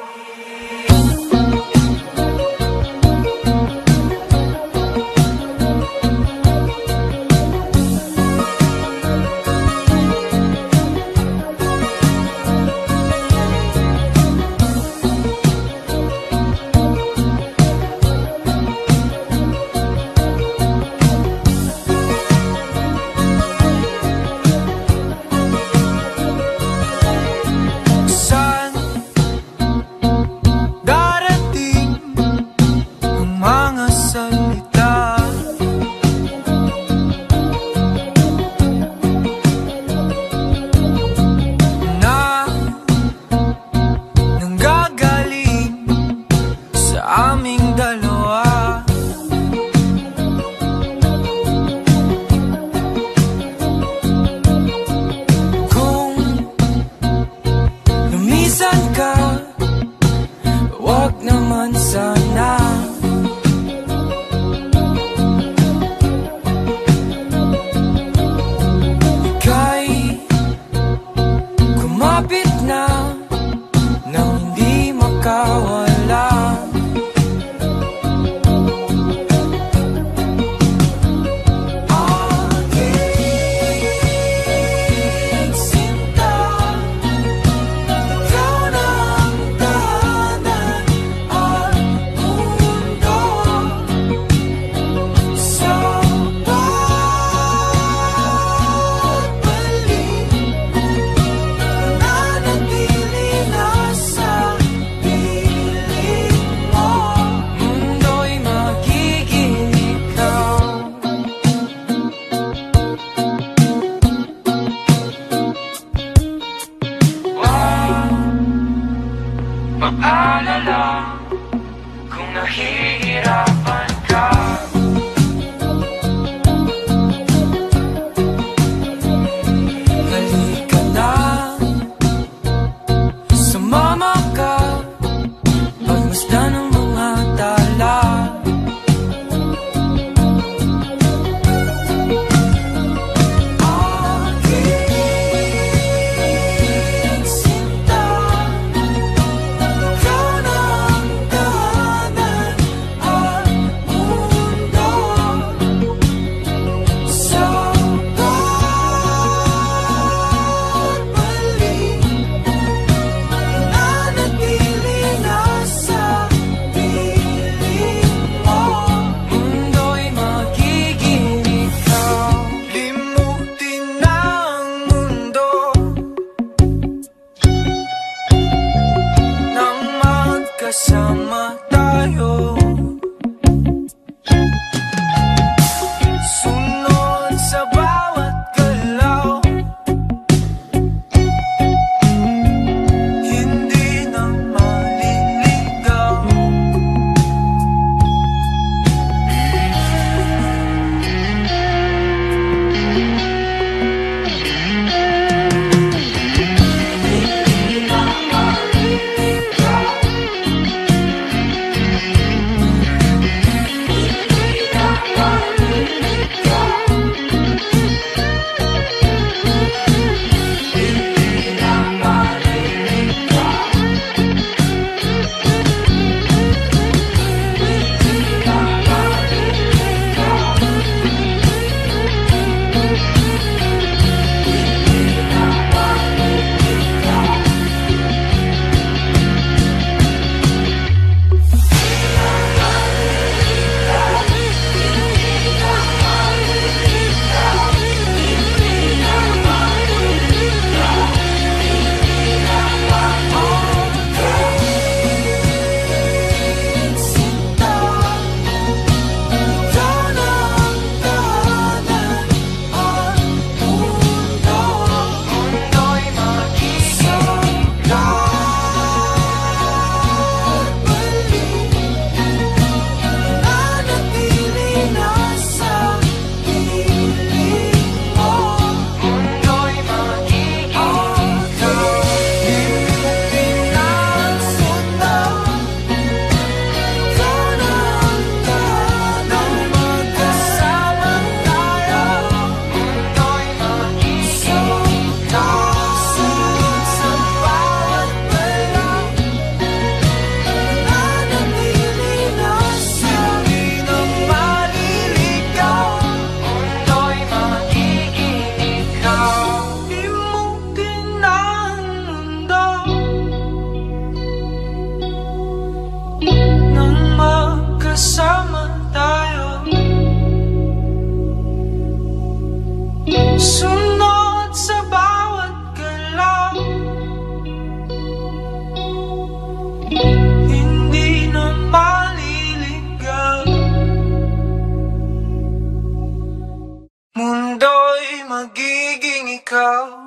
Saan your song. Lord. musical